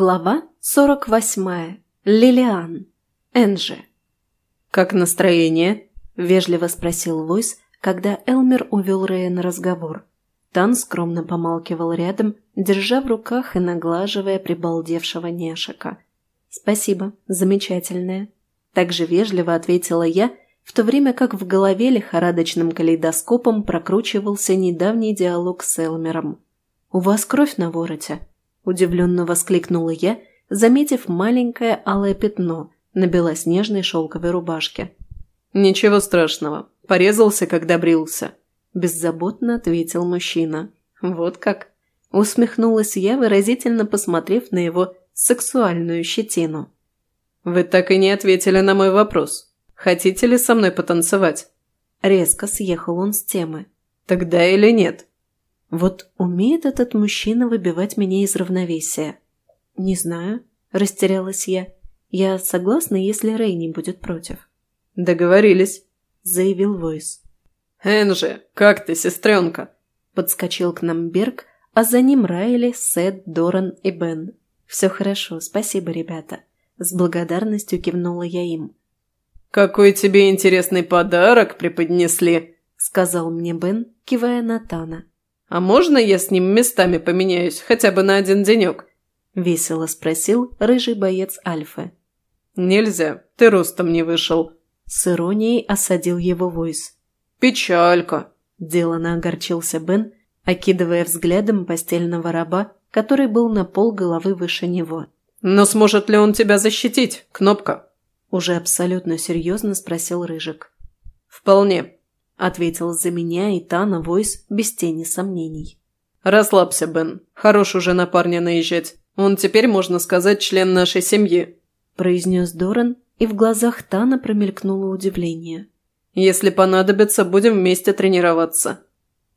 Глава 48. Лилиан. Энджи. «Как настроение?» – вежливо спросил Войс, когда Элмер увел Рэя на разговор. Тан скромно помалкивал рядом, держа в руках и наглаживая прибалдевшего Нешика. «Спасибо, замечательное». Также вежливо ответила я, в то время как в голове лихорадочным калейдоскопом прокручивался недавний диалог с Элмером. «У вас кровь на вороте?» – удивленно воскликнула я, заметив маленькое алое пятно на белоснежной шелковой рубашке. «Ничего страшного. Порезался, когда брился», – беззаботно ответил мужчина. «Вот как?» – усмехнулась я, выразительно посмотрев на его сексуальную щетину. «Вы так и не ответили на мой вопрос. Хотите ли со мной потанцевать?» Резко съехал он с темы. «Тогда или нет?» Вот умеет этот мужчина выбивать меня из равновесия. Не знаю, растерялась я. Я согласна, если Рэй не будет против. Договорились, заявил Войс. Энжи, как ты, сестренка? Подскочил к нам Берг, а за ним Райли, Сет, Доран и Бен. Все хорошо, спасибо, ребята. С благодарностью кивнула я им. «Какой тебе интересный подарок преподнесли!» – сказал мне Бен, кивая на Тана. «А можно я с ним местами поменяюсь, хотя бы на один денек?» – весело спросил рыжий боец Альфы. «Нельзя, ты ростом не вышел», – с иронией осадил его Войс. «Печалька», – делано огорчился Бен, окидывая взглядом постельного раба, который был на пол головы выше него. «Но сможет ли он тебя защитить, Кнопка?» Уже абсолютно серьезно спросил Рыжик. «Вполне», ответил за меня и Тана Войс без тени сомнений. «Расслабься, Бен. Хорош уже на парня наезжать. Он теперь, можно сказать, член нашей семьи», – произнес Доран, и в глазах Тана промелькнуло удивление. «Если понадобится, будем вместе тренироваться».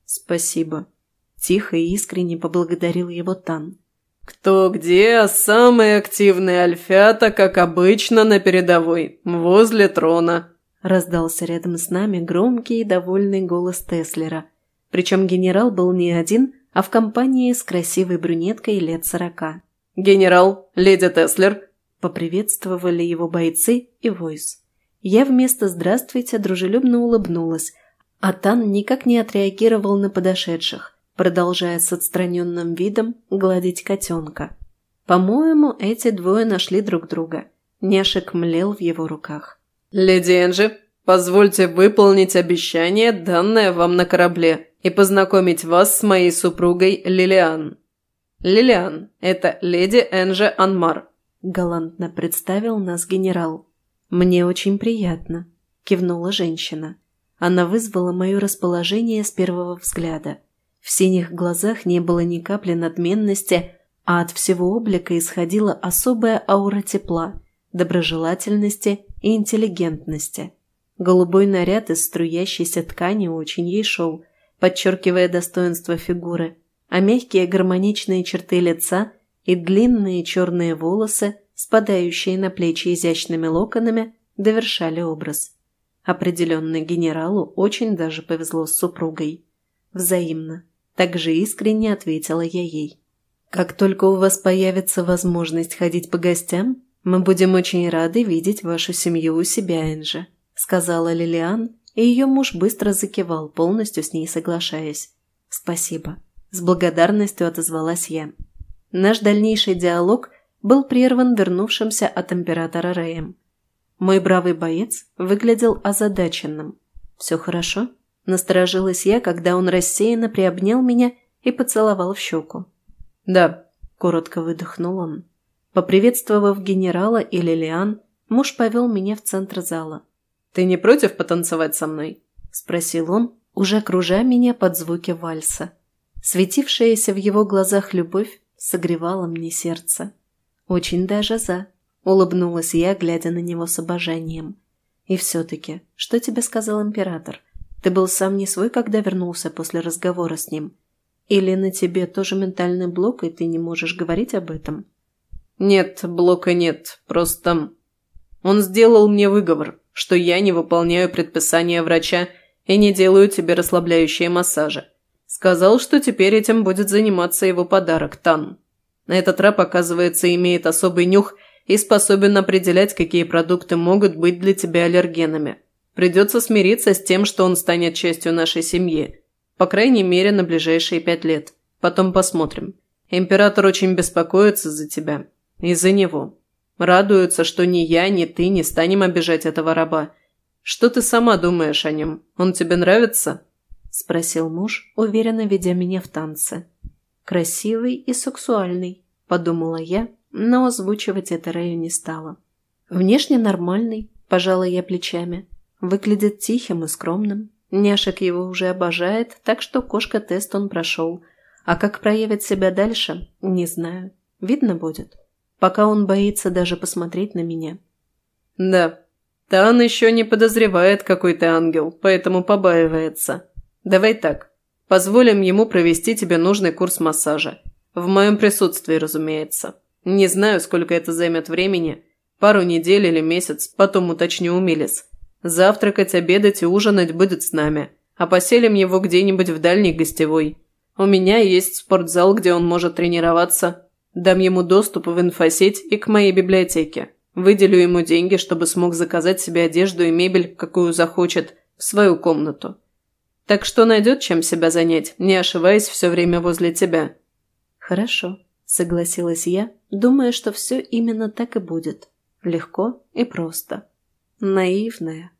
«Спасибо», – тихо и искренне поблагодарил его Тан. «Кто где, а самые активные альфята, как обычно, на передовой, возле трона», Раздался рядом с нами громкий и довольный голос Теслера. Причем генерал был не один, а в компании с красивой брюнеткой лет сорока. «Генерал, леди Теслер!» – поприветствовали его бойцы и войс. Я вместо «здравствуйте» дружелюбно улыбнулась, а Тан никак не отреагировал на подошедших, продолжая с отстраненным видом гладить котенка. По-моему, эти двое нашли друг друга. Няшек млел в его руках. «Леди Энджи, позвольте выполнить обещание, данное вам на корабле, и познакомить вас с моей супругой Лилиан». «Лилиан, это леди Энджи Анмар», – галантно представил нас генерал. «Мне очень приятно», – кивнула женщина. Она вызвала мое расположение с первого взгляда. В синих глазах не было ни капли надменности, а от всего облика исходила особая аура тепла, доброжелательности и интеллигентности. Голубой наряд из струящейся ткани очень ей шел, подчеркивая достоинство фигуры, а мягкие гармоничные черты лица и длинные черные волосы, спадающие на плечи изящными локонами, довершали образ. Определенно генералу очень даже повезло с супругой. Взаимно. Так же искренне ответила я ей. «Как только у вас появится возможность ходить по гостям, «Мы будем очень рады видеть вашу семью у себя, Энджи», – сказала Лилиан, и ее муж быстро закивал, полностью с ней соглашаясь. «Спасибо». С благодарностью отозвалась я. Наш дальнейший диалог был прерван вернувшимся от императора Рэем. Мой бравый боец выглядел озадаченным. «Все хорошо?» – насторожилась я, когда он рассеянно приобнял меня и поцеловал в щеку. «Да», – коротко выдохнул он. Поприветствовав генерала и Лилиан, муж повел меня в центр зала. «Ты не против потанцевать со мной?» – спросил он, уже кружа меня под звуки вальса. Светившаяся в его глазах любовь согревала мне сердце. «Очень даже за», – улыбнулась я, глядя на него с обожанием. «И все-таки, что тебе сказал император? Ты был сам не свой, когда вернулся после разговора с ним? Или на тебе тоже ментальный блок, и ты не можешь говорить об этом?» «Нет, блока нет. Просто...» Он сделал мне выговор, что я не выполняю предписания врача и не делаю тебе расслабляющие массажи. Сказал, что теперь этим будет заниматься его подарок Тан. Этот раб, оказывается, имеет особый нюх и способен определять, какие продукты могут быть для тебя аллергенами. Придется смириться с тем, что он станет частью нашей семьи. По крайней мере, на ближайшие пять лет. Потом посмотрим. Император очень беспокоится за тебя. Из-за него. Радуется, что ни я, ни ты не станем обижать этого раба. Что ты сама думаешь о нем? Он тебе нравится?» Спросил муж, уверенно ведя меня в танце. «Красивый и сексуальный», – подумала я, но озвучивать это Рэю не стала. «Внешне нормальный», – пожала я плечами. «Выглядит тихим и скромным. Няшек его уже обожает, так что кошка-тест он прошел. А как проявит себя дальше, не знаю. Видно будет. Пока он боится даже посмотреть на меня». «Да, Тан еще не подозревает, какой ты ангел, поэтому побаивается. Давай так. Позволим ему провести тебе нужный курс массажа. В моем присутствии, разумеется. Не знаю, сколько это займет времени. Пару недель или месяц, потом уточню у Милис. Завтракать, обедать и ужинать будет с нами. А поселим его где-нибудь в дальней гостевой. У меня есть спортзал, где он может тренироваться. Дам ему доступ в инфосеть и к моей библиотеке. Выделю ему деньги, чтобы смог заказать себе одежду и мебель, какую захочет, в свою комнату. Так что найдет чем себя занять, не ошиваясь все время возле тебя». «Хорошо», – согласилась я, думая, что все именно так и будет. Легко и просто. Наивная.